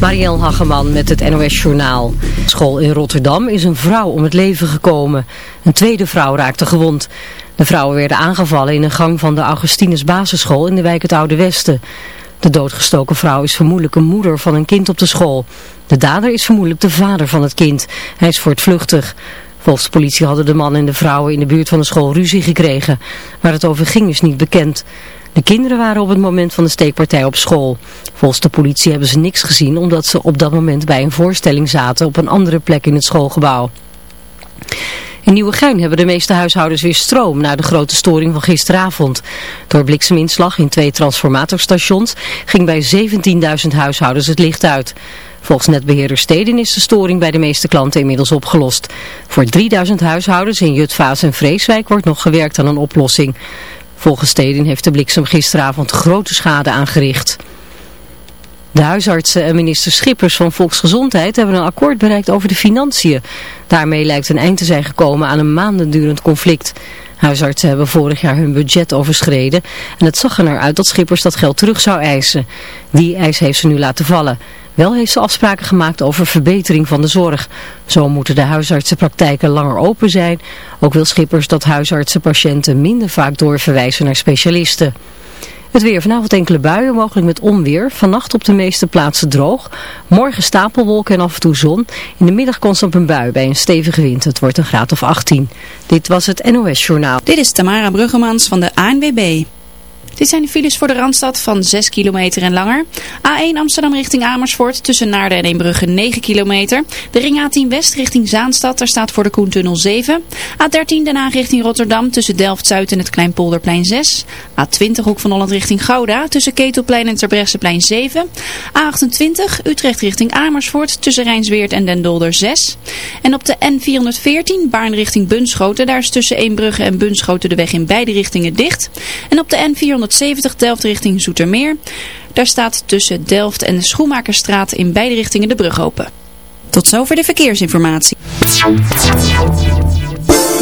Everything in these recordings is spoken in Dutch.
Marielle Hageman met het NOS Journaal. School in Rotterdam is een vrouw om het leven gekomen. Een tweede vrouw raakte gewond. De vrouwen werden aangevallen in een gang van de Augustinus basisschool in de wijk het Oude Westen. De doodgestoken vrouw is vermoedelijk een moeder van een kind op de school. De dader is vermoedelijk de vader van het kind. Hij is voortvluchtig. Volgens de politie hadden de man en de vrouwen in de buurt van de school ruzie gekregen. Waar het over ging is niet bekend. De kinderen waren op het moment van de steekpartij op school. Volgens de politie hebben ze niks gezien omdat ze op dat moment bij een voorstelling zaten op een andere plek in het schoolgebouw. In Nieuwegein hebben de meeste huishoudens weer stroom na de grote storing van gisteravond. Door blikseminslag in twee transformatorstations ging bij 17.000 huishoudens het licht uit. Volgens netbeheerder Steden is de storing bij de meeste klanten inmiddels opgelost. Voor 3000 huishoudens in Jutvaas en Vreeswijk wordt nog gewerkt aan een oplossing. Volgens Stedin heeft de bliksem gisteravond grote schade aangericht. De huisartsen en minister Schippers van Volksgezondheid hebben een akkoord bereikt over de financiën. Daarmee lijkt een eind te zijn gekomen aan een maandendurend conflict. Huisartsen hebben vorig jaar hun budget overschreden en het zag er naar uit dat Schippers dat geld terug zou eisen. Die eis heeft ze nu laten vallen. Wel heeft ze afspraken gemaakt over verbetering van de zorg. Zo moeten de huisartsenpraktijken langer open zijn. Ook wil Schippers dat huisartsen patiënten minder vaak doorverwijzen naar specialisten. Het weer vanavond enkele buien, mogelijk met onweer. Vannacht op de meeste plaatsen droog. Morgen stapelwolken en af en toe zon. In de middag constant een bui bij een stevige wind. Het wordt een graad of 18. Dit was het NOS Journaal. Dit is Tamara Bruggemans van de ANWB. Dit zijn de files voor de Randstad van 6 kilometer en langer. A1 Amsterdam richting Amersfoort tussen Naarden en Eembrugge 9 kilometer. De ring A10 West richting Zaanstad, daar staat voor de Koentunnel 7. A13 Den Haag richting Rotterdam tussen Delft-Zuid en het Kleinpolderplein 6. A20 Hoek van Holland richting Gouda tussen Ketelplein en Terbrechtseplein 7. A28 Utrecht richting Amersfoort tussen Rijnsweert en Den Dolder 6. En op de N414 Baarn richting Bunschoten, daar is tussen Eembrugge en Bunschoten de weg in beide richtingen dicht. En op de N400 170 Delft richting Zoetermeer. Daar staat tussen Delft en de Schoenmakerstraat in beide richtingen de brug open. Tot zover de verkeersinformatie.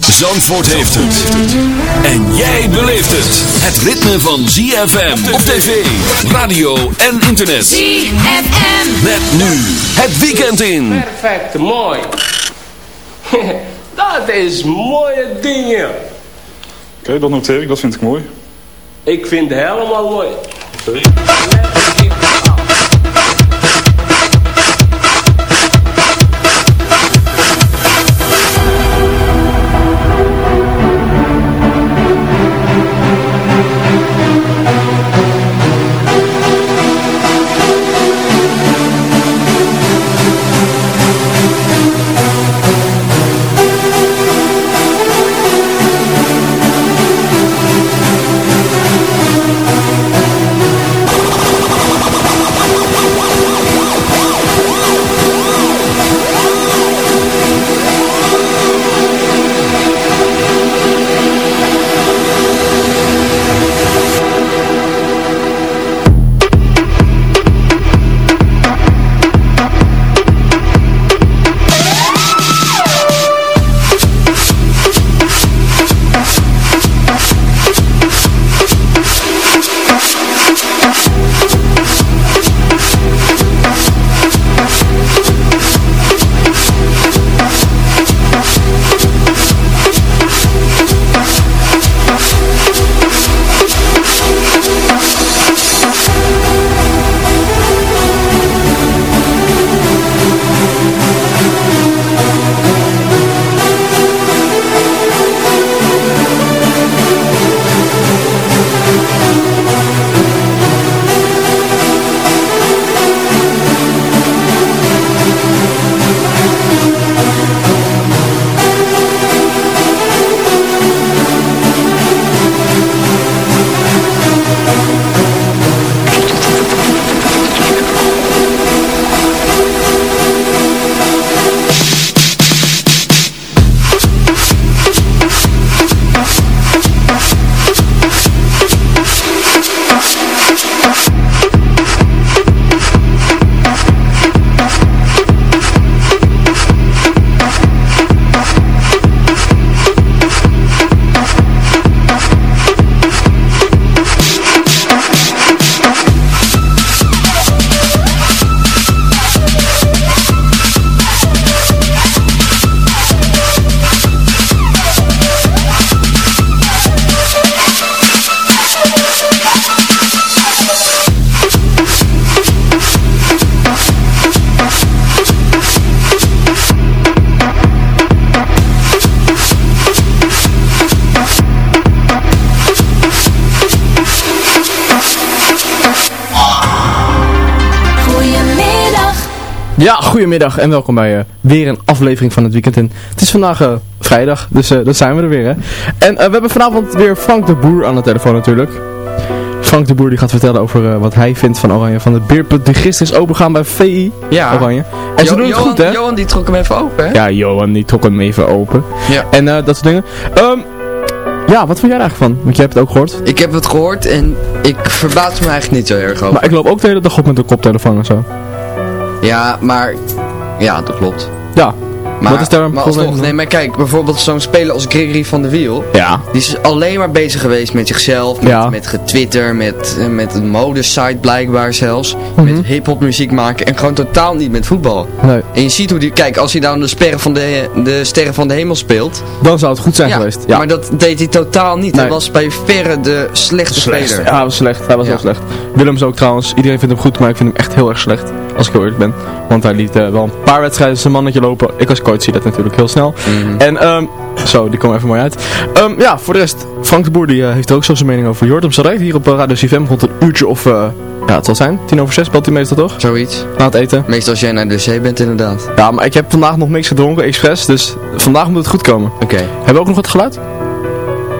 Zandvoort heeft het. En jij beleeft het. Het ritme van ZFM op tv, radio en internet. ZFM. Met nu het weekend in. Perfect, mooi. dat is mooie dingen. Oké, dat noteer ik, dat vind ik mooi. Ik vind het helemaal mooi. Dag en welkom bij eh, weer een aflevering van het weekend. Het is vandaag eh, vrijdag, dus eh, uh, dat zijn we er weer. Hè? En we hebben vanavond weer Frank de Boer aan de telefoon natuurlijk. Frank de Boer die gaat vertellen over wat hij vindt van Oranje. Van de beerput die gisteren is opengegaan bij VI ja. Oranje. En ze doen het Johan, goed hè? Johan die trok hem even open hè? Ja, Johan die trok hem even open. Ja. En dat soort dingen. Ehm, ja, wat vond jij er eigenlijk van? Want jij hebt het ook gehoord. Ik heb het gehoord en ik verbaas me eigenlijk niet zo erg over. Maar ik loop ook de hele dag op met een koptelefoon en zo. Ja, maar... Ja, dat klopt. Ja. Maar, Wat is daar een probleem nee, maar kijk, bijvoorbeeld zo'n speler als Gregory van der Wiel. Ja. Die is alleen maar bezig geweest met zichzelf, met, ja. met getwitter, met, eh, met een modesite blijkbaar zelfs. Mhm. Met hip-hop muziek maken en gewoon totaal niet met voetbal. Nee. En je ziet hoe die, kijk, als hij dan de, sterren van de, de van de Hemel speelt. Dan zou het goed zijn geweest. Ja. Maar dat deed hij totaal niet. Hij was bij verre de slechte, slechte speler. Ja, hij was slecht. Hij was heel slecht. Willem is ook trouwens, iedereen vindt hem goed, maar ik vind hem echt heel erg slecht als ik heel eerlijk ben. Want hij liet eh, wel een paar wedstrijden zijn mannetje lopen. Ik als coach zie dat natuurlijk heel snel. Mhm. En um, zo, die komen even mooi uit. Ehm, ja, voor de rest, Frank de Boer die, eh, heeft er ook zo zijn mening over. Je hoort hier op eh, Radio CFM rond een uurtje of... Ja, het zal zijn. Tien over zes belt hij meestal toch? Zoiets. Na het eten. Meestal als jij naar de wc bent inderdaad. Ja, maar ik heb vandaag nog niks gedronken, expres. Dus vandaag moet het goed komen. Oké. Hebben we ook nog wat geluid?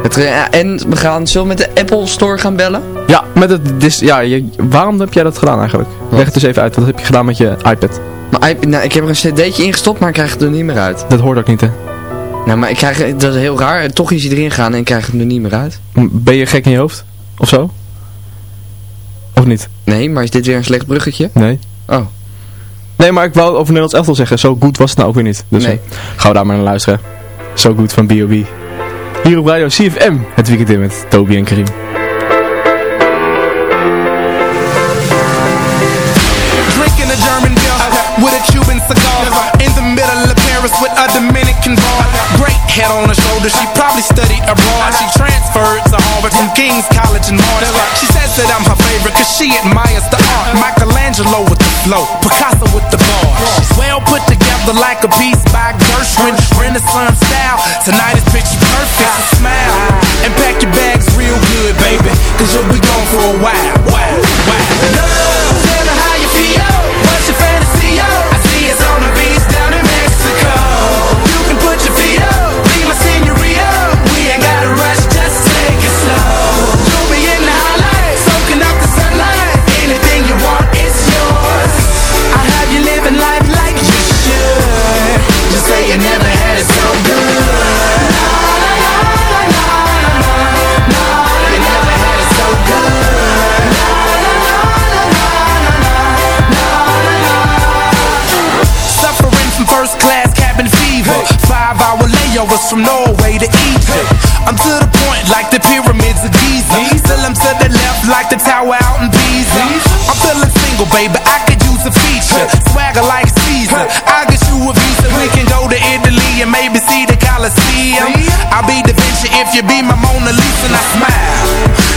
Het, en we gaan zo met de Apple Store gaan bellen. Ja, met het, ja je, waarom heb jij dat gedaan eigenlijk? Leg het dus even uit, wat heb je gedaan met je iPad? Maar nou, ik heb er een cd'tje in gestopt, maar ik krijg het er niet meer uit. Dat hoort ook niet, hè? Nou, maar ik krijg, dat is heel raar. Toch is hij erin gegaan en ik krijg het er niet meer uit. Ben je gek in je hoofd? Of zo? Of niet? Nee, maar is dit weer een slecht bruggetje? Nee. Oh. Nee, maar ik wou over Nederlands elftal zeggen. Zo goed was het nou ook weer niet. Dus nee. Eh, gaan we daar maar naar luisteren. Zo goed van B.O.B. Hier op Radio CFM, het weekend in met Toby en Karim. Drinking a German beer uh, with a Cuban cigar uh, in the middle of Paris with a Dominican bar. Great head on her shoulder, she probably studied abroad. She transferred to Harvard from King's College in She says that I'm her favorite cause she admires the art. Michelangelo with the flow, Picasso with the bar. Smoother like a piece by Gershwin. Renaissance style. Tonight is picture perfect. So smile and pack your bags real good, baby. Cause you'll be gone for a while. from Norway to Egypt. I'm to the point like the pyramids of Giza. Still I'm to the left like the tower out in Pisa. I'm feeling single, baby. I could use a feature. Swagger like Caesar. I'll get you a visa. We can go to Italy and maybe see the Colosseum. I'll be the Vinci if you be my Mona Lisa and I smile.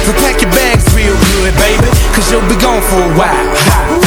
So pack your bags real good, baby. Cause you'll be gone for a while.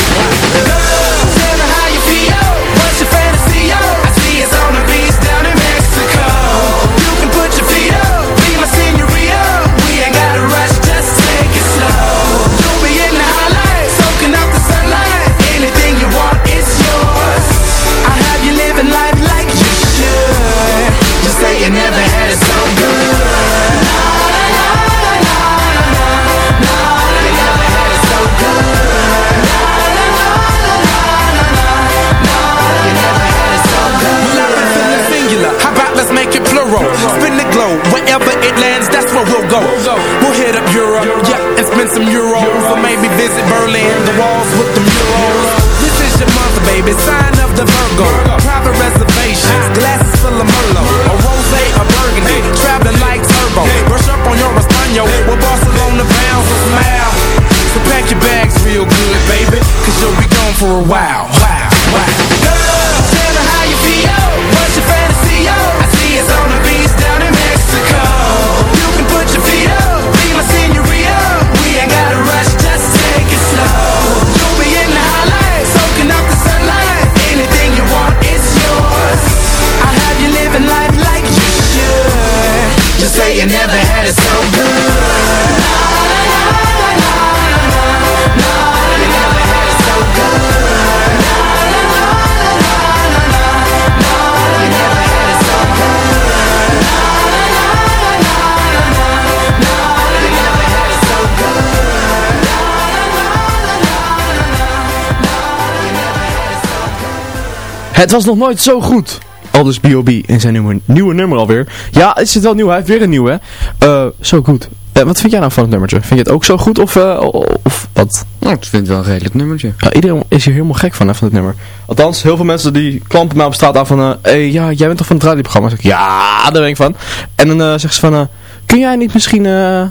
Het was nog nooit zo goed. Aldus B.O.B. in zijn nieuwe, nieuwe nummer alweer. Ja, is het wel nieuw? Hij heeft weer een nieuwe. Eh, zo goed. Wat vind jij nou van het nummertje? Vind je het ook zo goed of, eh, of wat? Nou, ik vind het wel een redelijk nummertje. Ja, iedereen is hier helemaal gek van, hè, van dit nummer. Althans, heel veel mensen die klampen mij op straat aan van... eh hey, ja, jij bent toch van het radioprogramma? Zeg ik, ja, daar ben ik van. En dan eh, zeggen ze van... eh, kun jij niet misschien eh,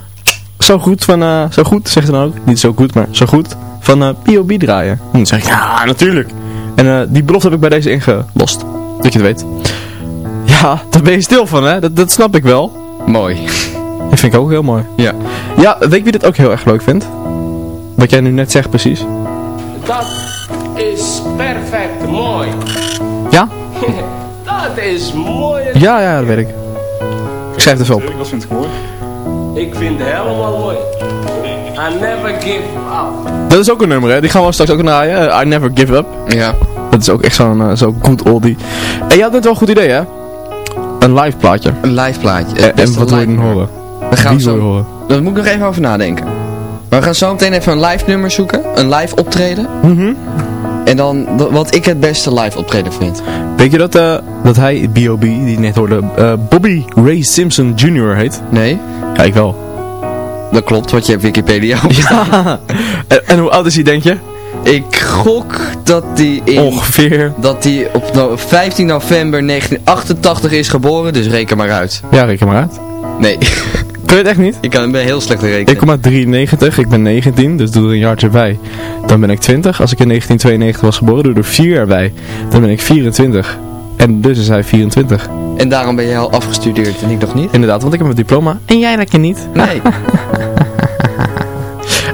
zo goed van... eh, zo goed, zeggen ze dan ook. Niet zo goed, maar zo goed. Van eh B.O.B. draaien. En dan zeg ik, ja, natuurlijk. En eh, die belofte heb ik bij deze ingelost. Dat je het weet. Ja, daar ben je stil van, hè. Dat, dat snap ik wel. Mooi. Dat vind ik ook heel mooi. Ja. Ja, weet je wie dit ook heel erg leuk vindt? Wat jij nu net zegt precies. Dat is perfect mooi. Ja? Dat is mooi. Ja, ja, dat weet ik. Ik schrijf het even op. Dat vind ik mooi. Ik vind het helemaal mooi. I never give up. Dat is ook een nummer, hè? Die gaan we straks ook draaien. Eh, I Never Give Up. Ja. Dat is ook echt zo'n uh, zo good oldie. En je had net wel een goed idee, hè? Een live plaatje. Een live plaatje. En, en wat wil je dan horen? We gaan zo... horen? Daar moet ik nog even over nadenken. Maar we gaan zo meteen even een live nummer zoeken. Een live optreden. Mhm. En dan wat ik het beste live optreden vind. Weet je dat, eh, dat hij, B.O.B., die net hoorde, eh, Bobby Ray Simpson Jr. heet? Nee? Ja, ik wel. Dat klopt, wat je hebt Wikipedia Ja. en, en hoe oud is hij, denk je? Ik gok dat in... Ongeveer. Dat die op no- 15 november 1988 is geboren, dus reken maar uit. Ja, reken maar uit. Nee, Kun je het echt niet? ik kan ben heel slecht rekenen. Ik kom uit 93, ik ben 19, dus doe er een jaartje bij. Dan ben ik 20. Als ik in 1992 was geboren, doe er 4 jaar bij. Dan ben ik 24. En dus is hij 24. En daarom ben jij al afgestudeerd en ik nog niet? Inderdaad, want ik heb een diploma. En jij lekker niet. Nee.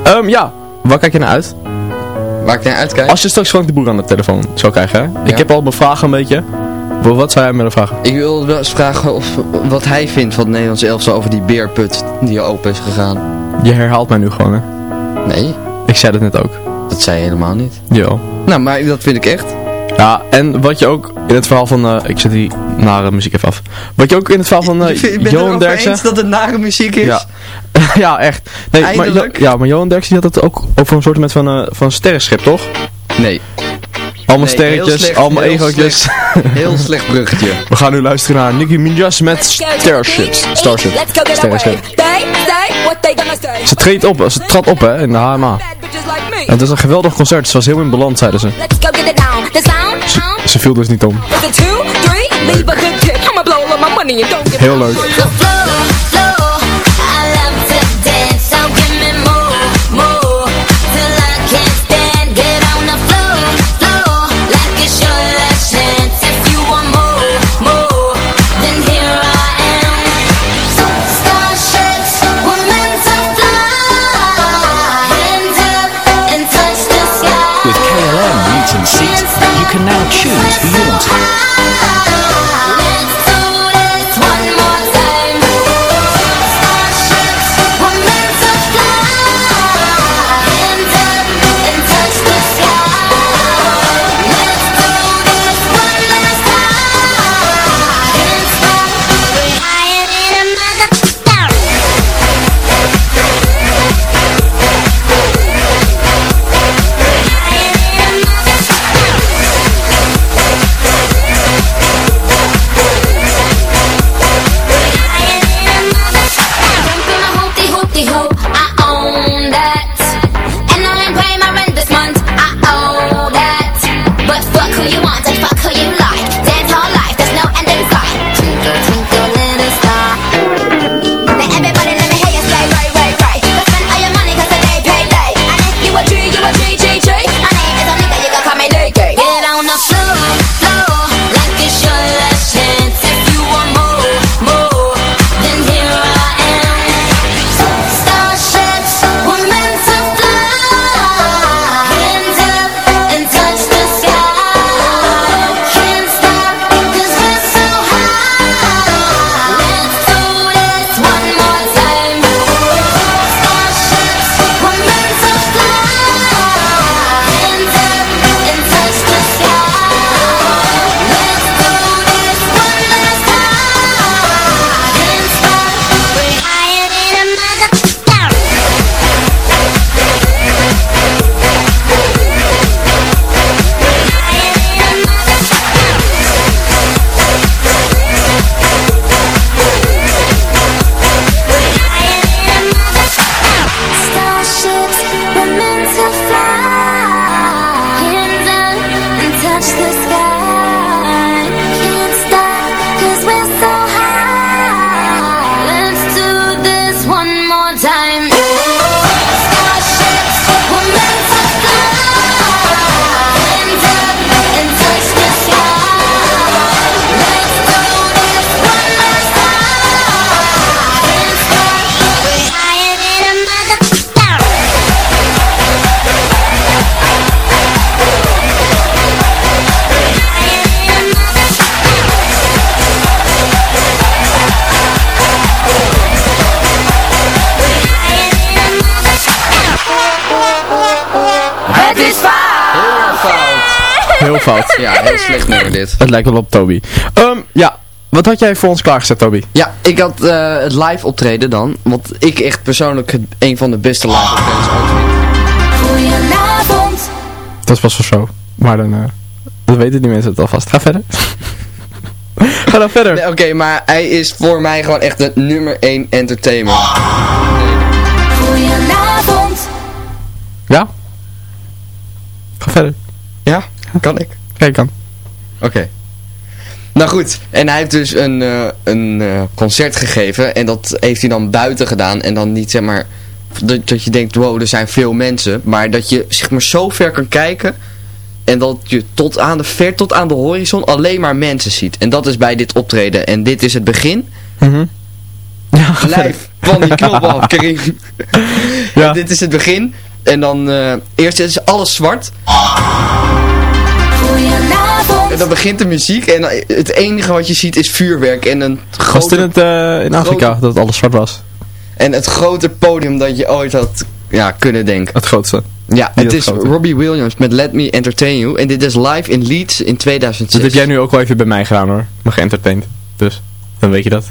Ehm, ja, waar kijk je naar uit? Waar ik naar uitkijk? Als je straks Frank de Boer aan de telefoon zou krijgen, hè? Ik heb al mijn vragen een beetje. Wat zou jij me vragen? Ik wil wel eens vragen of, wat hij vindt van het Nederlandse elftal over die beerput die open is gegaan. Je herhaalt mij nu gewoon, hè? Nee, Ik zei dat net ook. dat zei je helemaal niet. Jawel. Nou, maar dat vind ik echt. Ja, en wat je ook in het verhaal van... eh, ik zet die nare muziek even af. Wat je ook in het verhaal van uh, je bent Johan Derksen... eens dat het nare muziek is? Ja, ja echt. Nee, maar, ja, maar Johan Derksen die had het ook over een soort met van, eh van sterrenschip, toch? Nee. Allemaal Nee, sterretjes, slecht, allemaal heel egootjes. Heel slecht bruggetje. We gaan nu luisteren naar Nicki Minaj met Starship. Starship. Say. Ze treedt op, ze trad op hè, in de HMA. En het is een geweldig concert, ze was heel in balans, zeiden ze. Ze viel dus niet om. Is it can now choose who you slecht nummer dit. Het lijkt wel op Toby. Ehm, ja, wat had jij voor ons klaargezet, Toby? Ja, ik had eh, het live optreden dan. Want ik echt persoonlijk het, een van de beste live optredens ooit vind. Goedenavond. Dat pas voor zo. Maar dan, eh, dan weten die mensen het alvast. Ga verder. Ga dan verder. Nee, Oké, maar hij is voor mij gewoon echt de nummer 1 entertainer. Goedenavond. Ja? Ga verder. Ja, kan ik. Kijk kan. Oké. Nou goed, en hij heeft dus een, eh, een eh, concert gegeven en dat heeft hij dan buiten gedaan en dan niet zeg maar dat, dat je denkt wow er zijn veel mensen, maar dat je zeg maar zo ver kan kijken en dat je tot aan de ver tot aan de horizon alleen maar mensen ziet en dat is bij dit optreden en dit is het begin Mhm. Ja, ga verder. live van die Karim. Ja. dit is het begin en dan eh, eerst is alles zwart. En dan begint de muziek en het enige wat je ziet is vuurwerk en een Was grote in, het, eh, in Afrika grote- dat het alles zwart was? En het grote podium dat je ooit had ja, kunnen denken. Het grootste. Ja, Niet het is grote. Robbie Williams met Let Me Entertain You. En dit is live in Leeds in 2006. Dat heb jij nu ook wel even bij mij gedaan hoor. Maar geëntertained. Dus, dan weet je dat.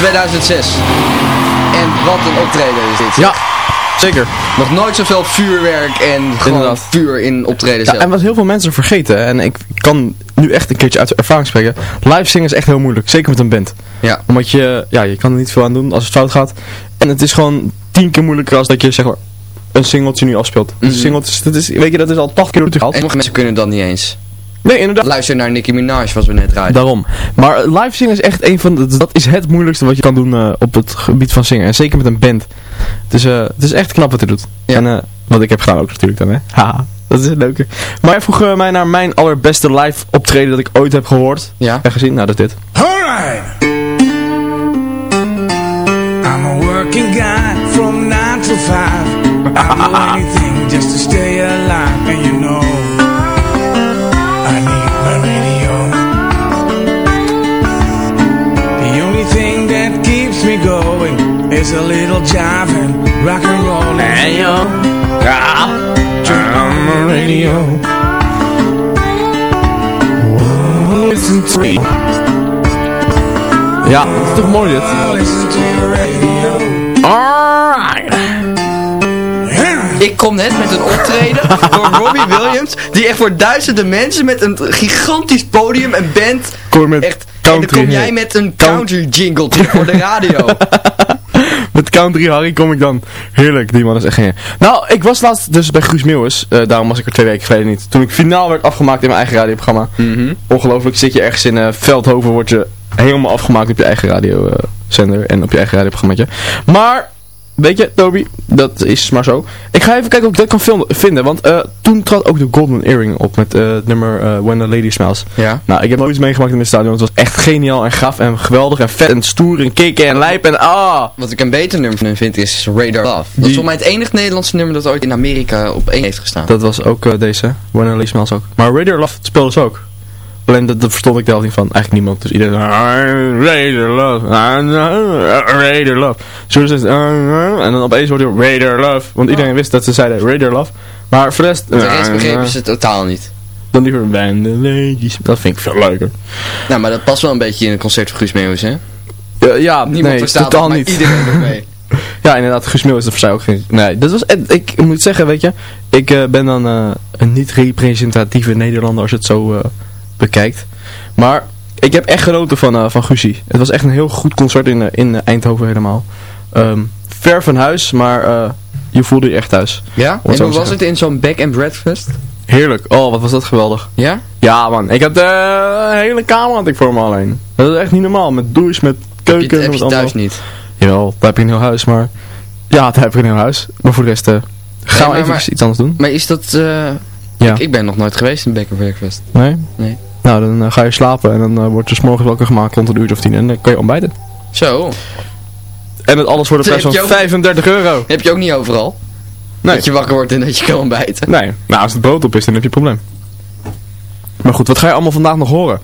2006. En wat een optreden is dit. Ja, zeker. Nog nooit zoveel vuurwerk en gewoon Inderdaad. vuur in optreden Ja, zelf. en wat heel veel mensen vergeten, en ik kan nu echt een keertje uit ervaring spreken, live zingen is echt heel moeilijk, zeker met een band. Ja. Omdat je, ja, je kan er niet veel aan doen als het fout gaat. En het is gewoon tien keer moeilijker als dat je, zeg maar, een singeltje nu afspeelt. Een singeltje, dat is, weet je, dat is al 80 keer terug En sommige mensen kunnen dat niet eens. Nee, inderdaad. Luister naar Nicki Minaj, wat we net draaiden. Daarom. Maar live zingen is echt een van de, dat is het moeilijkste wat je kan doen eh, op het gebied van zingen. En zeker met een band. Het is, eh, het is echt knap wat hij doet. En eh, wat ik heb gedaan ook natuurlijk dan, hè. Haha, dat is het leuke. Maar hij vroeg mij naar mijn allerbeste live optreden dat ik ooit heb gehoord. Ja. En gezien. Nou, dat is dit. Alright. I'm a working guy from 9 to 5. I'll do anything just to stay alive. And you know, is a little jive and rock and roll. Hey yo, turn on the radio. Whoa, Listen to me. Ja, dat is toch mooi dit? Listen to your radio. Alright. Ik kom net met een optreden door Robbie Williams, die echt voor duizenden mensen met een gigantisch podium en band, Kom je met echt, en dan kom jij met een country jingle voor de radio. Met Country Harry kom ik dan. Heerlijk, die man is echt geen. Nou, ik was laatst dus bij Guus Meeuwis. eh, daarom was ik er twee weken geleden niet. Toen ik finaal werd afgemaakt in mijn eigen radioprogramma. Ongelooflijk, zit je ergens in eh, Veldhoven, word je helemaal afgemaakt op je eigen radiozender en op je eigen radioprogrammaatje. Maar, weet je, Toby, dat is maar zo. Ik ga even kijken of ik dat kan vinden, want eh, toen trad ook de Golden Earring op met eh, het nummer eh, When the Lady Smiles. Ja. Nou, ik heb nooit iets meegemaakt in het stadion. Het was echt geniaal en gaaf en geweldig en vet en stoer en kicken en lijp en ah. Wat ik een beter nummer vind is Radar Love. Dat is voor mij het enige Nederlandse nummer dat ooit in Amerika op één heeft gestaan. Dat was ook deze, When the Lady Smiles ook. Maar Radar Love speelde ze ook. Alleen dat, dat verstond ik de helft niet van. Eigenlijk niemand. Dus iedereen zei, Radar Love. Radar Love. Zo is. En dan opeens hoorde je Radar Love. Want iedereen wist dat ze zeiden Radar Love. Maar voor de rest... De rest begrepen ze totaal niet. Dan liever When the Ladies. Dat vind ik veel leuker. Nou, maar dat past wel een beetje in het concert van Guus Meeuwis, hè? Ja, ja Niemand nee, verstaat totaal het, niet. iedereen doet mee. Ja, inderdaad, Guus Meeuwis, dat versta ook geen... Nee, dat was... Ik moet zeggen, weet je, ik eh, ben dan eh, een niet representatieve Nederlander als het zo eh, bekijkt. Maar ik heb echt genoten van, eh van. Het was echt een heel goed concert in, eh, in eh, Eindhoven helemaal. Ehm, ver van huis, maar je voelde je echt thuis. Ja? En hoe was het in zo'n back and breakfast? Heerlijk. Oh, wat was dat geweldig. Ja? Ja, man. Ik had een hele kamer had ik voor me alleen. Dat is echt niet normaal. Met douche, met Heb keuken. je, heb je allemaal. thuis niet? Jawel, daar heb je een heel huis, maar... Ja, daar heb ik een heel huis. Maar voor de rest gaan we even iets anders doen. Maar is dat... Ja. ik, ik ben nog nooit geweest in back and breakfast. Nee? Nee. Nou, dan eh, ga je slapen en dan eh, wordt je 's morgens wakker gemaakt rond een uurtje of tien. En dan kan je ontbijten. Zo. En het alles voor de prijs van je ook- 35 euro. Heb je ook niet overal? Nee. Dat je wakker wordt en dat je kan ontbijten. Nee. Nou, als het brood op is, dan heb je een probleem. Maar goed, wat ga je allemaal vandaag nog horen?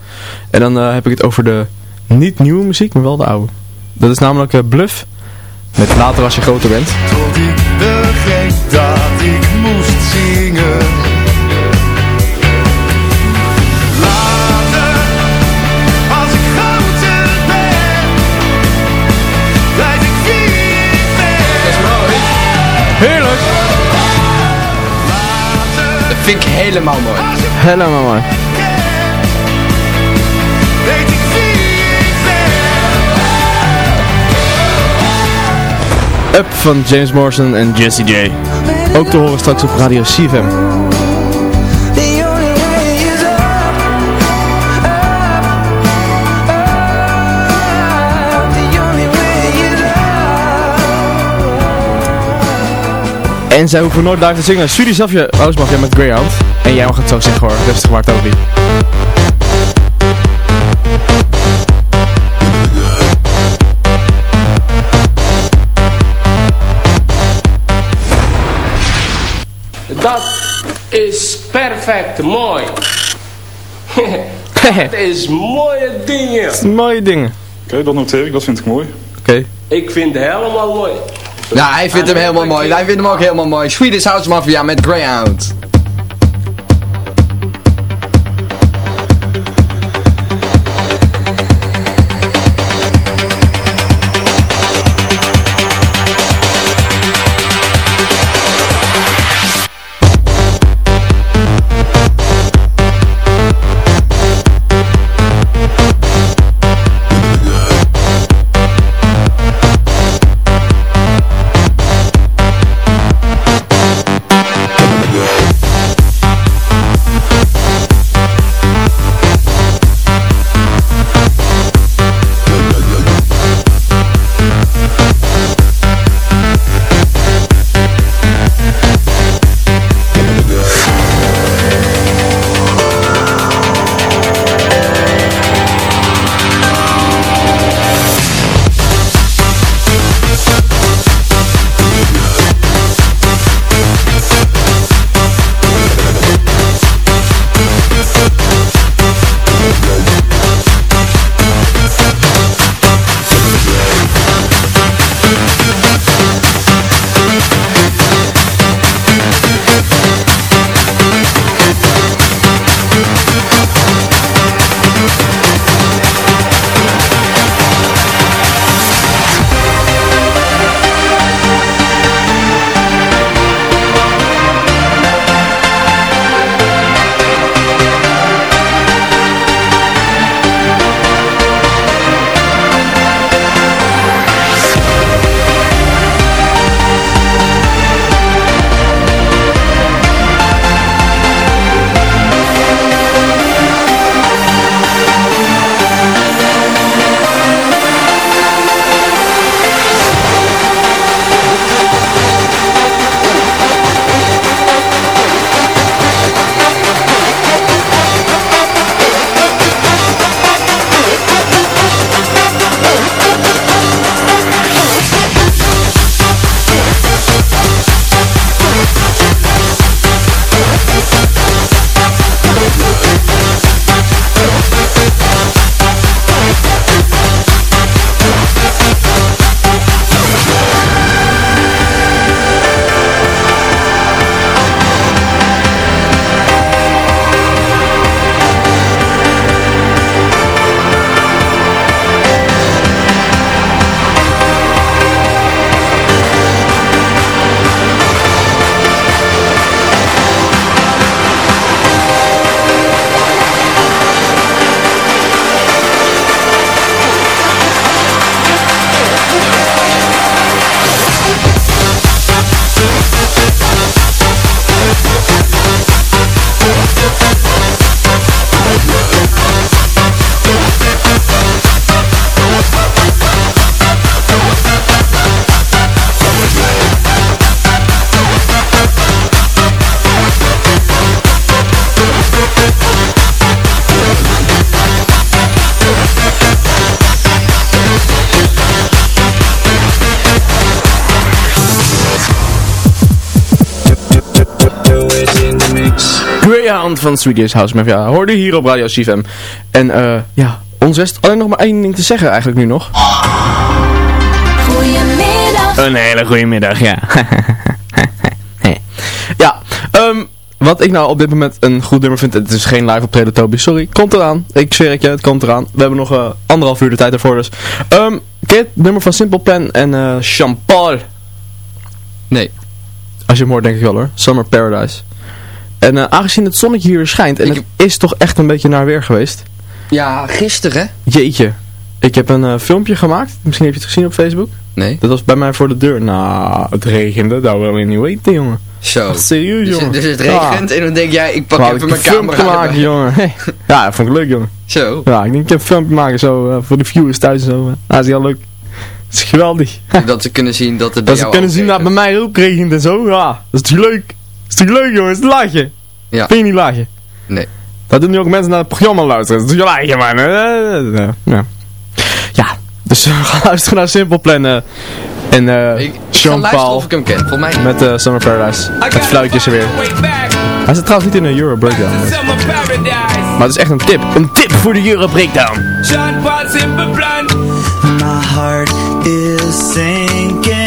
En dan eh, heb ik het over de niet nieuwe muziek, maar wel de oude. Dat is namelijk eh, Bluff. Met later als je groter bent. Tot ik begreep dat ik moest zingen. Vind ik helemaal mooi. Helemaal mooi. Up van James Morrison en Jesse J. Ook te horen straks op Radio CFM. En zij hoeven nooit live te zingen. Studie zelf je Roosmafia met Greyhound. En jij mag het zo zeggen hoor. Rustig maar Toby. Dat is perfect mooi. dat is mooie dingen. Mooie dingen. Oké, dat noteer ik, dat vind ik mooi. Oké. Ik vind het helemaal mooi. Nou, hij vindt hem helemaal mooi. Hij vindt hem ook helemaal mooi. Swedish House Mafia met Greyhound. Van Swedish House Mafia. Hoorde je hier op Radio CFM. En eh ja, ons rest alleen nog maar één ding te zeggen eigenlijk nu nog. Goedemiddag. Een hele goede middag, ja. ja, ehm, wat ik nou op dit moment een goed nummer vind, het is geen live optreden Toby, sorry, komt eraan. Ik zweer het je, het komt eraan. We hebben nog eh, anderhalf uur de tijd ervoor dus. Ehm, ken je het nummer van Simple Plan en eh Champagne? Nee. Als je hem hoort denk ik wel hoor, Summer Paradise. En eh, aangezien het zonnetje hier schijnt, en het is toch echt een beetje naar weer geweest. Ja, gisteren. Jeetje. Ik heb een eh, filmpje gemaakt, misschien heb je het gezien op Facebook. Nee. Dat was bij mij voor de deur. Nou, het regende, dat wil je niet weten jongen. Zo. Echt serieus Dus, jongen. dus het Ja. regent en dan denk jij, ik pak even ik mijn een filmpje camera maken, erbij. jongen. Hey. Ja, dat vond ik leuk, jongen. Zo. Ja, ik denk, ik heb een filmpje maken zo, eh, voor de viewers thuis en zo. Nou, dat is heel leuk. Dat is geweldig. Dat ze kunnen zien dat het bij Dat ze kunnen zien dat het bij mij ook regent en zo. Ja, dat is toch leuk. Is toch leuk, jongen. Dat is een laagje. Ja. Vind je niet laagje? Nee. Dat doen nu ook mensen naar het programma luisteren. Dat is toch een laagje, man. Ja. Ja, dus we gaan luisteren naar Simple Plan. eh, en eh Jean-Paul of ik hem ken. Volgens mij niet. met eh, Summer Paradise. Het fluitje is er weer. Hij zit trouwens niet in de Euro Breakdown. dus. Maar het is echt een tip. Een tip voor de Euro Breakdown. Sean Paul Simple Plan. My heart is sinking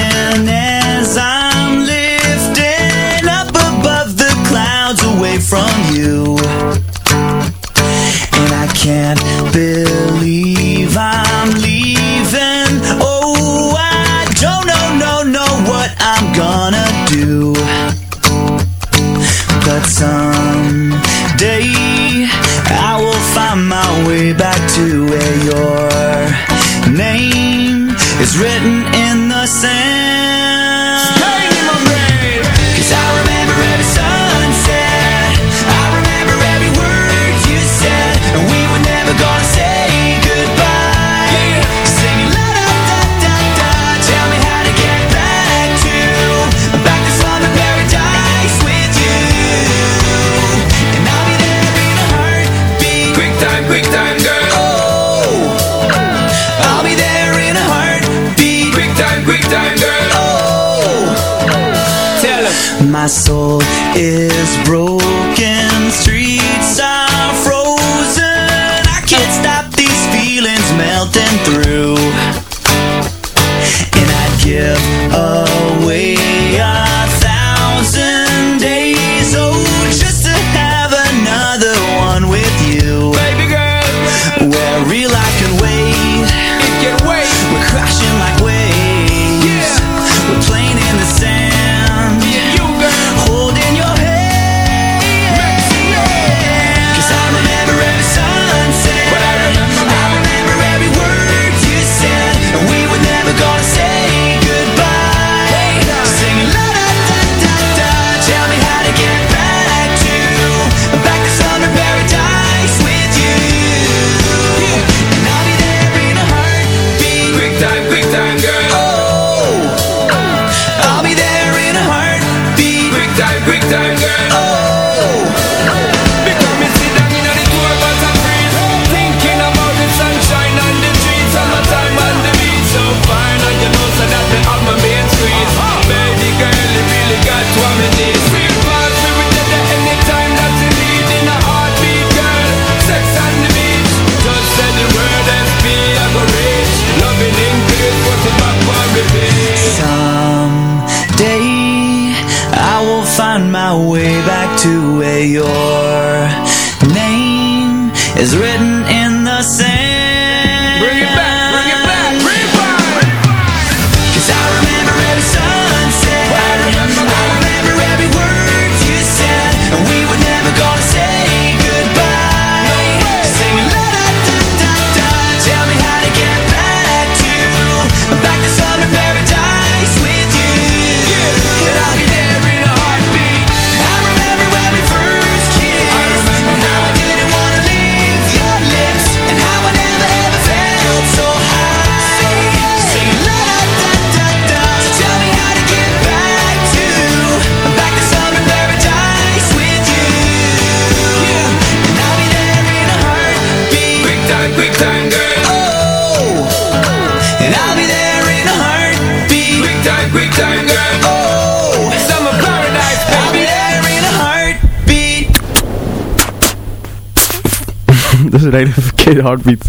een hele verkeerde heartbeat.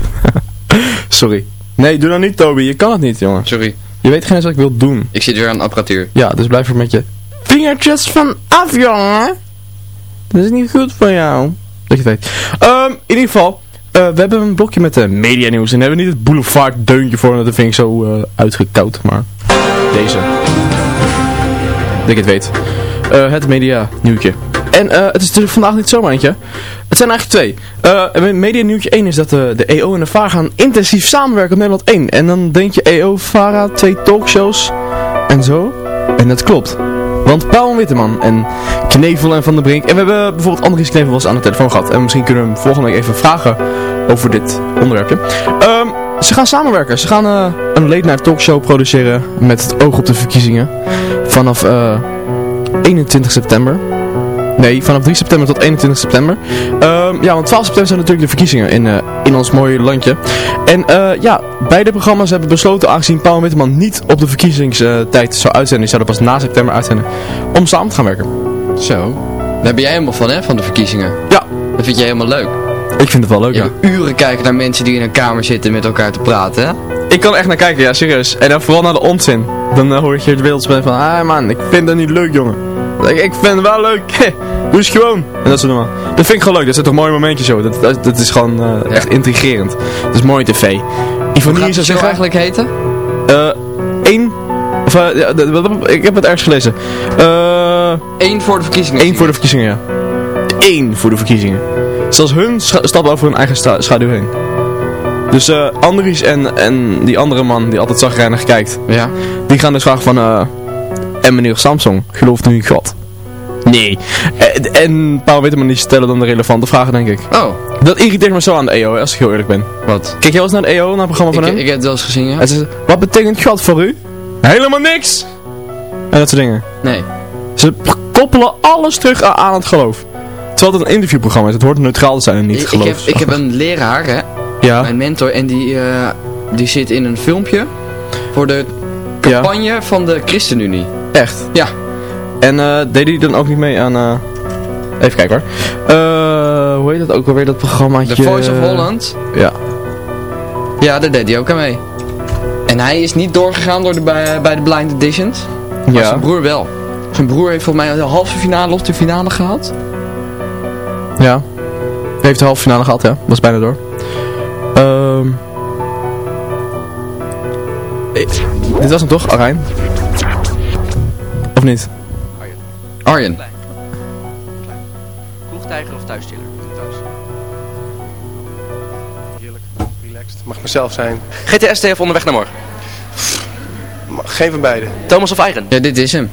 Sorry. Nee, doe nou niet Toby, je kan het niet jongen. Sorry. Je weet geen eens wat ik wil doen. Ik zit weer aan de apparatuur. Ja, dus blijf er met je vingertjes van af jongen. Dat is niet goed voor jou. Dat je het weet. Ehm, in ieder geval, eh, we hebben een blokje met de media nieuws. En daar hebben we niet het boulevard deuntje voor, want dat vind ik zo eh, uitgekoud. Maar deze. Dat ik het weet. Eh, het media nieuwtje. En eh, het is natuurlijk vandaag niet zomaar eentje. Zijn eigenlijk twee. Uh, media nieuwtje 1 is dat de, de EO en de VARA gaan intensief samenwerken op Nederland 1. En dan denk je EO, VARA, twee talkshows en zo. En dat klopt. Want Paul Witteman en Knevel en Van der Brink. En we hebben bijvoorbeeld Andries Knevel eens aan de telefoon gehad. En misschien kunnen we hem volgende week even vragen over dit onderwerpje. Ehm, ze gaan samenwerken. Ze gaan eh, een late night talkshow produceren met het oog op de verkiezingen. Vanaf 21 september. Nee, vanaf 3 september tot 21 september. Ehm, ja, want 12 september zijn natuurlijk de verkiezingen in, uh, in ons mooie landje. En uh, ja, beide programma's hebben besloten, aangezien Paul Witteman niet op de verkiezingstijd zou uitzenden, die zou er pas na september uitzenden, om samen te gaan werken. Zo, daar ben jij helemaal van hè, van de verkiezingen? Ja. Dat vind jij helemaal leuk? Ik vind het wel leuk, ja. Uren kijken naar mensen die in een kamer zitten met elkaar te praten, hè? Ik kan echt naar kijken, ja, serieus. En dan vooral naar de onzin. Dan uh, hoor je het beeld van, ah man, ik vind dat niet leuk, jongen. Ik, ik vind het wel leuk. Doe eens gewoon. En dat soort dingen. Dat vind ik gewoon leuk. Dat zijn toch mooie momentjes zo. Dat, dat, dat is gewoon uh, echt intrigerend. Dat is mooi tv. Ivonie zou zeggen... eigenlijk heten? Uh, één... Of, uh, ja, ik heb het ergens gelezen. Uh, Eén voor de verkiezingen. Eén voor de verkiezingen, ja. Eén voor de verkiezingen. Zelfs hun stappen over hun eigen schaduw heen. Dus uh, Andries en, en die andere man die altijd zagrijnig kijkt. Ja. Die gaan dus vragen van... Uh, en meneer Samsung, gelooft nu in God? Nee. En, en Paul Witteman die stellen dan de relevante vragen, denk ik. Oh. Dat irriteert me zo aan de EO, als ik heel eerlijk ben. Wat? Kijk jij wel eens naar de EO, naar het programma van ik, hem? Ik heb het wel eens gezien, ja. Wat betekent God voor u? Helemaal niks! En dat soort dingen. Nee. Ze koppelen alles terug aan, aan het geloof. Terwijl het een interviewprogramma is, het hoort neutraal te zijn en niet ik, geloof. Ik heb, ik heb een leraar, hè. Ja. Mijn mentor, en die, uh, die zit in een filmpje voor de campagne ja. van de ChristenUnie. Echt? Ja. En uh, deed hij dan ook niet mee aan... Uh, even kijken hoor. Uh, hoe heet dat ook alweer, dat programmaatje? The Voice of Holland. Ja. Ja, daar deed hij ook aan mee. En hij is niet doorgegaan door de, bij, bij de Blind Editions. Maar ja. zijn broer wel. Zijn broer heeft volgens mij de halve finale of de finale gehad. Ja. Hij heeft de halve finale gehad, ja. Was bijna door. Um, dit was hem toch, Arijn? Of niet? Arjen. Ploegtijger of thuisstiller? Thuis. Heerlijk, relaxed. Mag mezelf zijn. GTST of onderweg naar morgen? Geen van beide. Thomas of Iron? Ja, dit is hem.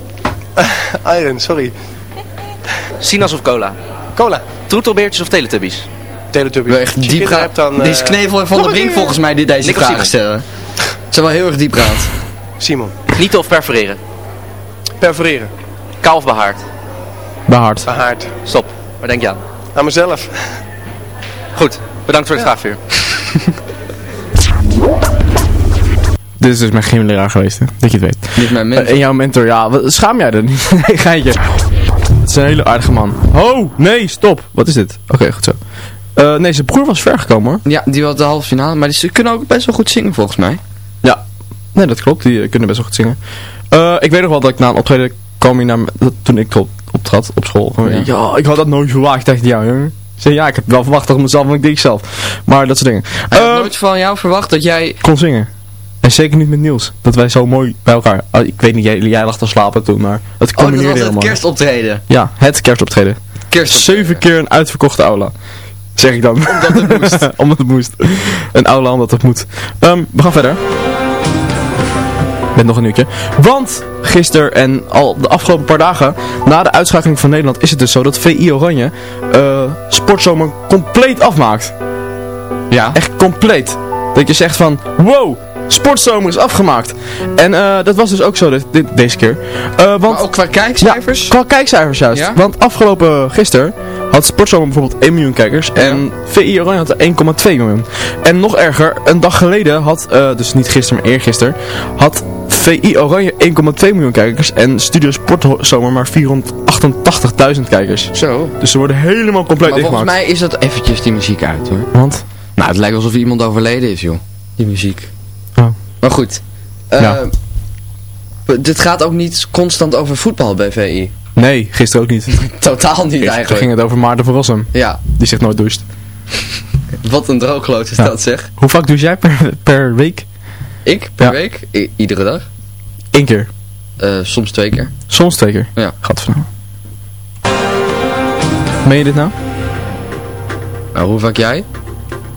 Iron, sorry. Sinas of cola? Cola. Troetelbeertjes of teletubbies? Teletubbies. Wel echt diep gaat. Dan, uh... Dit is Knevel en Van der Brink volgens mij die deze vragen stellen. Het zijn wel heel erg diep gaat. Simon. Nieten of perforeren? Perforeren. Kaal of behaard? Behaard. Behaard. Stop. Waar denk je aan? Aan mezelf. Goed. Bedankt voor het ja. Dit is dus mijn gymleraar geweest, hè? dat je het weet. Dit is mijn mentor. En jouw mentor, ja, wat, schaam jij er niet? nee, geintje. Het is een hele aardige man. Oh, nee, stop. Wat is dit? Oké, okay, goed zo. Uh, nee, zijn broer was ver gekomen hoor. Ja, die had de halve finale, maar ze kunnen ook best wel goed zingen volgens mij. Ja, nee, dat klopt. Die uh, kunnen best wel goed zingen. Uh, ik weet nog wel dat ik na een optreden kwam naar toen ik op, optrad op school. Ja. ja. ik had dat nooit verwacht. dacht ja, jongen. Ik zei, ja, ik heb wel verwacht van mezelf, want ik denk zelf. Maar dat soort dingen. Hij had nooit van jou verwacht dat jij... Kon zingen. En zeker niet met Niels. Dat wij zo mooi bij elkaar... Ik weet niet, jij, jij lag te slapen toen, maar het combineerde oh, dat was het kerstoptreden. Ja, het kerstoptreden. kerstoptreden. Zeven keer een uitverkochte aula. Zeg ik dan. Omdat het moest. omdat het moest. Een aula omdat het moet. Um, we gaan verder. Met nog een uurtje. Want gisteren en al de afgelopen paar dagen, na de uitschakeling van Nederland, is het dus zo dat VI Oranje uh, sportzomer compleet afmaakt. Ja. Echt compleet. Dat je zegt van, wow, sportzomer is afgemaakt. En uh, dat was dus ook zo dit, dit, deze keer. Uh, want, maar ook qua kijkcijfers? Ja, qua kijkcijfers juist. Ja? Want afgelopen gisteren had Sportzomer bijvoorbeeld 1 miljoen kijkers. Ja. En VI Oranje had 1,2 miljoen. En nog erger, een dag geleden had, uh, dus niet gisteren maar eergisteren, had VI Oranje 1,2 miljoen kijkers en Studio Sportzomer maar 488.000 kijkers. Zo. Dus ze worden helemaal compleet Maar volgens ingemaakt. mij is dat eventjes die muziek uit hoor. Want? Nou, het lijkt alsof iemand overleden is joh. Die muziek. Oh. Maar goed. Eh, Ja. Dit gaat ook niet constant over voetbal bij VI. Nee, gisteren ook niet. Totaal niet Gisteren eigenlijk. ging het over Maarten van Rossum. Ja. Die zich nooit doucht. Wat een droogloot is Ja. dat zeg. Hoe vaak douche jij per, per week? Ik per Ja. week? I- iedere dag? Eén keer. Eh, soms twee keer. Soms twee keer. Ja. Gadverdamme. Meen je dit nou? Nou, hoe vaak jij?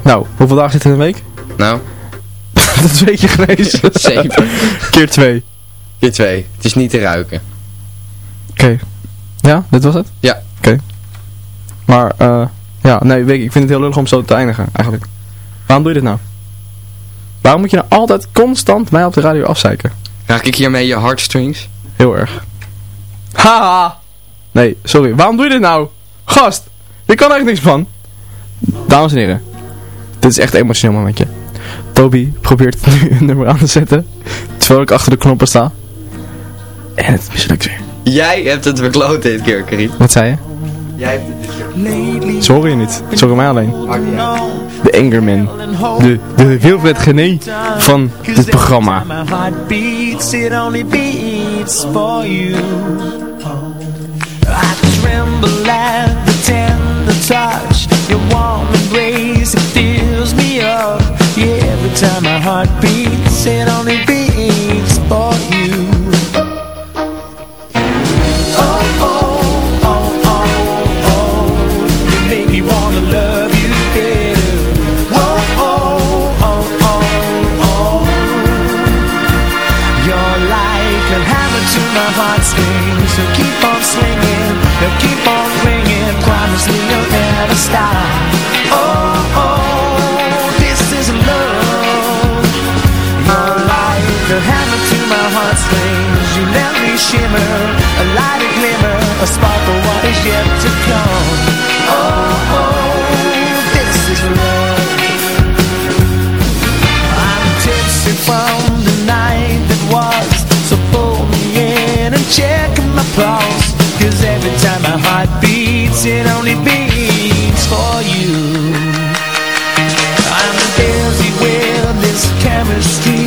Nou, hoeveel dagen zit er in een week? Nou, dat is een weekje geweest. zeven. Keer twee. Keer twee. Het is niet te ruiken. Oké. Ja, dit was het? Ja. Oké. Maar, eh, ja, nee, weet ik, ik vind het heel lullig om zo te eindigen, eigenlijk. Waarom doe je dit nou? Waarom moet je nou altijd constant mij op de radio afzeiken? Raak ik hiermee je heartstrings? Heel erg. Haha! Nee, sorry. Waarom doe je dit nou? Gast! Je kan er echt niks van. Dames en heren. Dit is echt een emotioneel momentje. Toby probeert nu een nummer aan te zetten. Terwijl ik achter de knoppen sta. En het mislukt weer. Jij hebt het bekloot dit keer, Karim. Wat zei je? Jij hebt het dit keer. Ze horen je niet. Horen mij alleen. De Angerman. De, de Wilfred Gené van dit programma. Every time my heart beats, it only beats for you. Keep on swinging, they'll keep on ringing Promise me you'll never stop. Oh, oh, this is love. You're like a hammer to my heartstrings You let me shimmer, a light, a glimmer A spark of what is yet to come. Oh, oh, this is love It only beats for you. I'm busy with this chemistry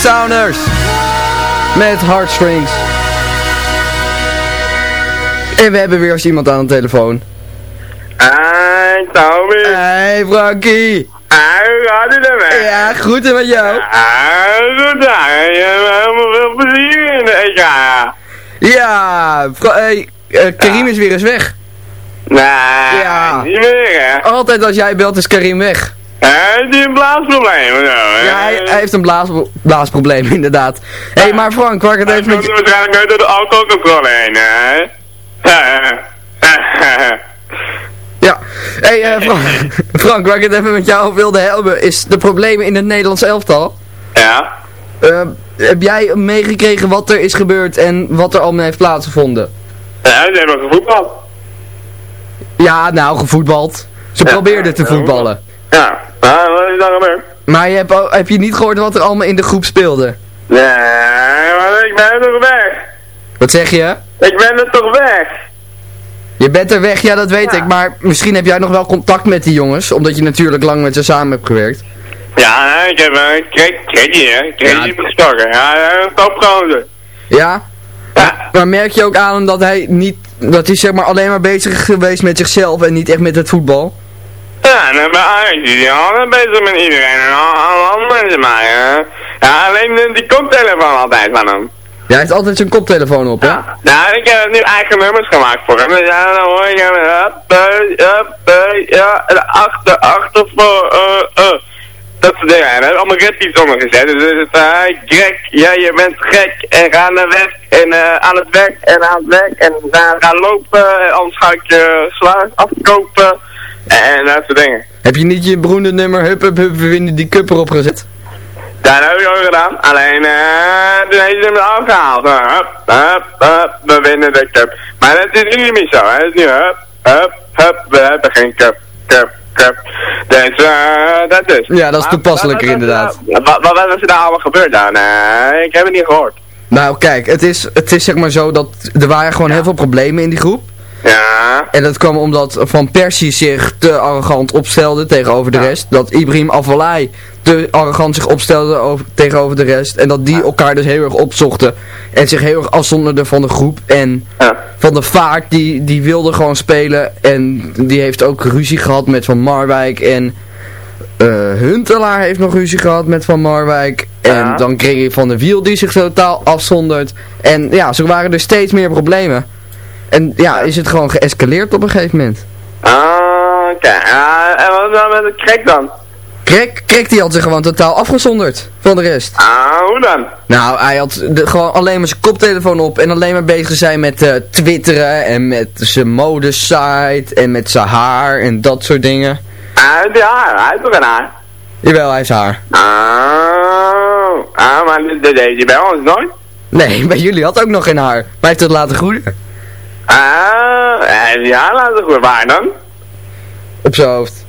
Sounders. Met Heartstrings. En we hebben weer eens iemand aan de telefoon. Hey, Tommy. Hey Frankie. Hey, gaat het ermee? Ja, goed en met jou? Ah, goed daar. Je hebt helemaal veel plezier in de EK. Ja, Fra- hey, eh, Karim is weer eens weg. Nee, Ja. niet meer hè. Altijd als jij belt is Karim weg. Heeft hij een blaasprobleem? Ja, hij, hij heeft een blaas, blaasprobleem inderdaad. Hé, hey, maar Frank, waar ik het even met je... waarschijnlijk nooit door de alcoholcontrole heen, hè? Ja, hé hey, eh, Frank, Frank, waar ik het even met jou wilde hebben, is de problemen in het Nederlands elftal. Ja? Eh, heb jij meegekregen wat er is gebeurd en wat er allemaal heeft plaatsgevonden? Ja, ze hebben gevoetbald. Ja, nou, gevoetbald. Ze probeerden te voetballen. Ja, wat is gebeurd? Maar je hebt, heb je niet gehoord wat er allemaal in de groep speelde? Nee, maar ik ben toch weg. Wat zeg je? Ik ben er toch weg. Je bent er weg, ja dat weet ik, maar misschien heb jij nog wel contact met die jongens, omdat je natuurlijk lang met ze samen hebt gewerkt. Ja, ik heb een Krekkie, hè. Krekkie gesproken. Ja, ja, een topgozer. Ja? Maar merk je ook aan dat hij niet, dat hij zeg maar alleen maar bezig is geweest met zichzelf en niet echt met het voetbal? Ja, en dan ben die is altijd bezig met iedereen en al- alle andere mensen maar. Ja, alleen eh, die koptelefoon altijd van hem. Jij heeft altijd zijn koptelefoon op, hè? Nou, ik heb nu eigen nummers gemaakt voor hem. Dus ja, dan hoor je hem, hup, eh, hup, eh, ja, en achter, achter, voor, eh, eh. Dat soort dingen. En hij allemaal rappies gezet. Dus het is, uh, Greg, ja, je bent gek. En ga naar weg. En eh, aan het werk. En aan het werk. En ga, ga lopen. En anders ga ik je slaag afkopen. En dat soort dingen. Heb je niet je beroemde nummer Hup Hup Hup we winnen die cup erop gezet? Dat heb ik ook gedaan. Alleen, eh, toen heeft ze hem afgehaald. Uh, hup, hup, hup, we winnen de cup. Maar dat is nu niet meer zo. hè. Het is nu hup, hup, hup, we hebben geen cup, cup, cup. Dus, eh, dat is. Ja, dat is toepasselijker inderdaad. Wat, wat, wat was er daar allemaal gebeurd dan? Eh, ik heb het niet gehoord. Nou kijk, het is, het is zeg maar zo dat er waren gewoon heel veel problemen in die groep. Ja. En dat kwam omdat Van Persie zich te arrogant opstelde tegenover de rest. Dat Ibrahim Afellay te arrogant zich opstelde over, tegenover de rest. En dat die elkaar dus heel erg opzochten. En zich heel erg afzonderden van de groep. En Van de Vaart, die, die wilde gewoon spelen. En die heeft ook ruzie gehad met Van Marwijk. En eh, Huntelaar heeft nog ruzie gehad met Van Marwijk. En dan kreeg je Van de Wiel die zich totaal afzondert. En ja, zo waren er steeds meer problemen. En ja, is het gewoon geëscaleerd op een gegeven moment. Ah, oké. Ah, en wat is dan met het krek dan? Krek, Krek die had zich gewoon totaal afgezonderd van de rest. Ah, hoe dan? Nou, hij had de- gewoon alleen maar zijn koptelefoon op en alleen maar bezig zijn met eh, twitteren en met zijn modesite en met zijn haar en dat soort dingen. Ah, ja, hij heeft toch een haar? Jawel, hij heeft haar. Ah, ah, maar je bij ons nooit? Nee, bij jullie had ook nog geen haar, maar hij heeft het laten groeien. Ah, ja, laten we waar dan? Op zijn hoofd.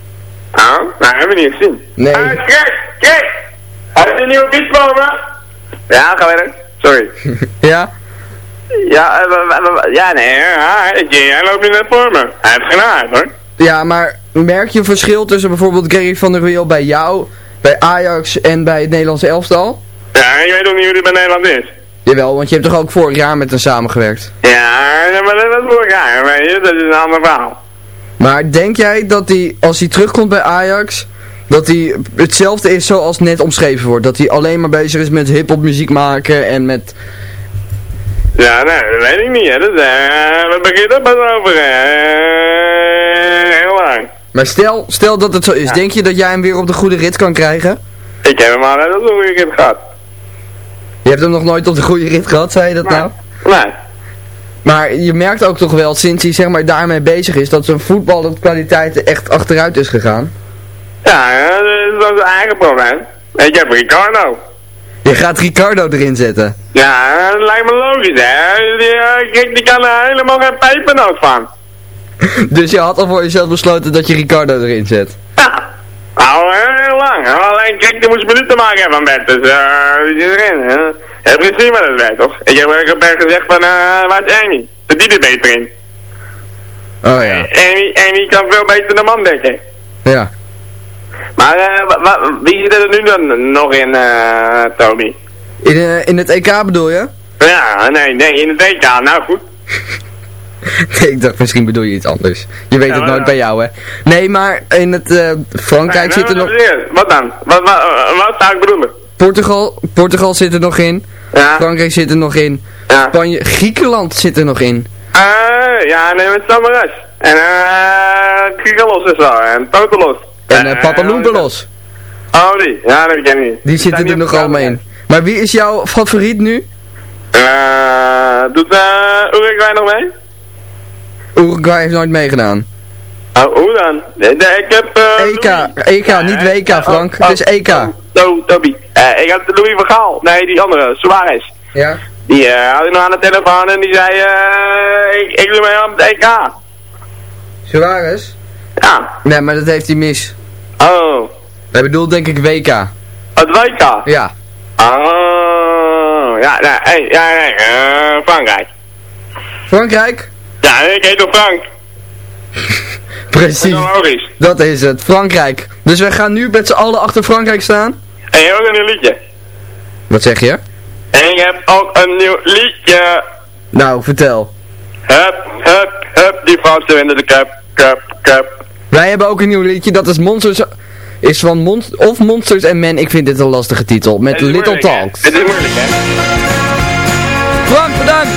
Ah, nou, hebben we niet gezien. Nee. Ah, kijk, kijk! Heb je een nieuwe beat komen? Ja, ga verder. Sorry. Ja? Ja, eh, ja, nee, ik- hij loopt nu net voor me. Hij heeft geen haar, hoor. Ja, maar merk je een verschil tussen bijvoorbeeld Gary van der Wiel bij jou, bij Ajax en bij het Nederlandse elftal? Ja, je weet ook niet hoe dit bij Nederland is. Jawel, want je hebt toch ook vorig jaar met hem samengewerkt? Ja, maar dat was vorig jaar, weet je, dat is een ander verhaal. Maar denk jij dat hij, als hij terugkomt bij Ajax, dat hij hetzelfde is zoals net omschreven wordt? Dat hij alleen maar bezig is met hip-hop muziek maken en met... Ja, nee, dat weet ik niet, hè. Dat, eh, we beginnen pas over, eh, heel lang. Maar stel, stel dat het zo is, denk je dat jij hem weer op de goede rit kan krijgen? Ik heb hem al net als een goede keer gehad. Je hebt hem nog nooit op de goede rit gehad, zei je dat nou? Nee. Maar je merkt ook toch wel, sinds hij zeg maar daarmee bezig is, dat zijn voetbalkwaliteiten echt achteruit is gegaan. Ja, ja, dat is zijn eigen probleem. Ik heb Ricardo. Je gaat Ricardo erin zetten. Ja, dat lijkt me logisch, hè. Die, eh, die kan er helemaal geen pepernoot van. Dus je had al voor jezelf besloten dat je Ricardo erin zet. Nou, heel lang. Alleen, kijk, die moest minuten maken van bed. Dus, eh, zit erin, hè. Heb je gezien wat het werd, toch? Ik heb, ik heb gezegd van, eh, waar is Amy? Zit die er beter in? Oh ja. Amy, Amy kan veel beter de man dekken. Ja. Maar, eh, wa- wie zit er nu dan nog in, eh, Toby? In, in het EK bedoel je? Ja, nee, nee, in het WK. Nou, goed. Nee, ik dacht misschien bedoel je iets anders. Je weet Ja, het nooit ja. bij jou hè. Nee, maar in het eh, Frankrijk Nee, zit er nog... Wat dan? Wat, wat, eh, wat zou ik bedoelen? Portugal, Portugal zit er nog in. Frankrijk zit er nog in. Spanje, Griekenland zit er nog in. Eh, ja, nee, met Samaras. En eh, Gigalos is zo. En Totelos. En uh, Papa Loempelos. Oh, die. Ja, dat ken ik niet. Die zitten er nog allemaal in. Maar wie is jouw favoriet nu? Eh, doet eh Uruguay nog mee? Uruguay heeft nooit meegedaan. Oh, hoe dan? Nee, ik heb... eh EK, EK, niet WK Frank, oh, het is EK. Oh, Toby. Eh, ik had Louis van Gaal. Nee, die andere, Suarez. Ja? Die eh had ik nog aan de telefoon en die zei, eh, ik, ik doe mee aan het EK. Suarez? Ja. Nee, maar dat heeft hij mis. Oh. Hij bedoelt denk ik WK. Het WK? Ja. Oh, ja, nee, ja, nee, Frankrijk. Frankrijk? Ja, ik heet toch Frank. Precies. Dat is het, Frankrijk. Dus wij gaan nu met z'n allen achter Frankrijk staan. En je ook een nieuw liedje. Wat zeg je? En ik heb ook een nieuw liedje. Nou, vertel. Hup, hup, hup, die Fransen winnen de cup, cup, cup. Wij hebben ook een nieuw liedje, dat is Monsters... Is van Monst of Monsters and Men. Ik vind dit een lastige titel. Met Little moeilijk? Talks. Dit is moeilijk, hè? Frank, bedankt!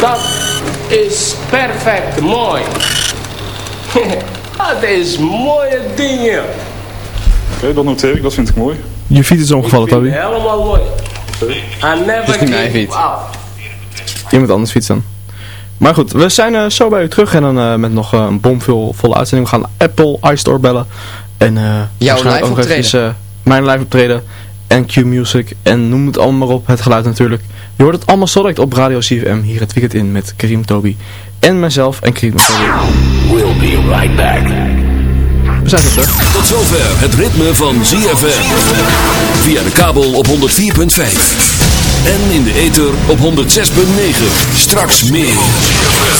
Dat is perfect mooi. dat is mooie dingen. Oké, dat noteer ik, dat vind ik mooi. Je fiets is omgevallen, Ik vind Toby. helemaal mooi. I never is niet mijn give fiets. Iemand anders fiets dan. Maar goed, we zijn eh, zo bij u terug en dan eh, met nog eh, een bomvol volle uitzending. We gaan Apple iStore bellen. En eh waarschijnlijk live optreden. eh, mijn live optreden. En Q-Music. En noem het allemaal maar op. Het geluid natuurlijk. Je hoort het allemaal zo direct op Radio CFM. Hier het weekend in met Karim Toby. En mijzelf en Karim Toby. We'll be right back. We zijn er terug. Tot zover het ritme van ZFM. Via de kabel op 104.5. En in de ether op 106.9. Straks meer.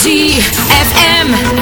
ZFM.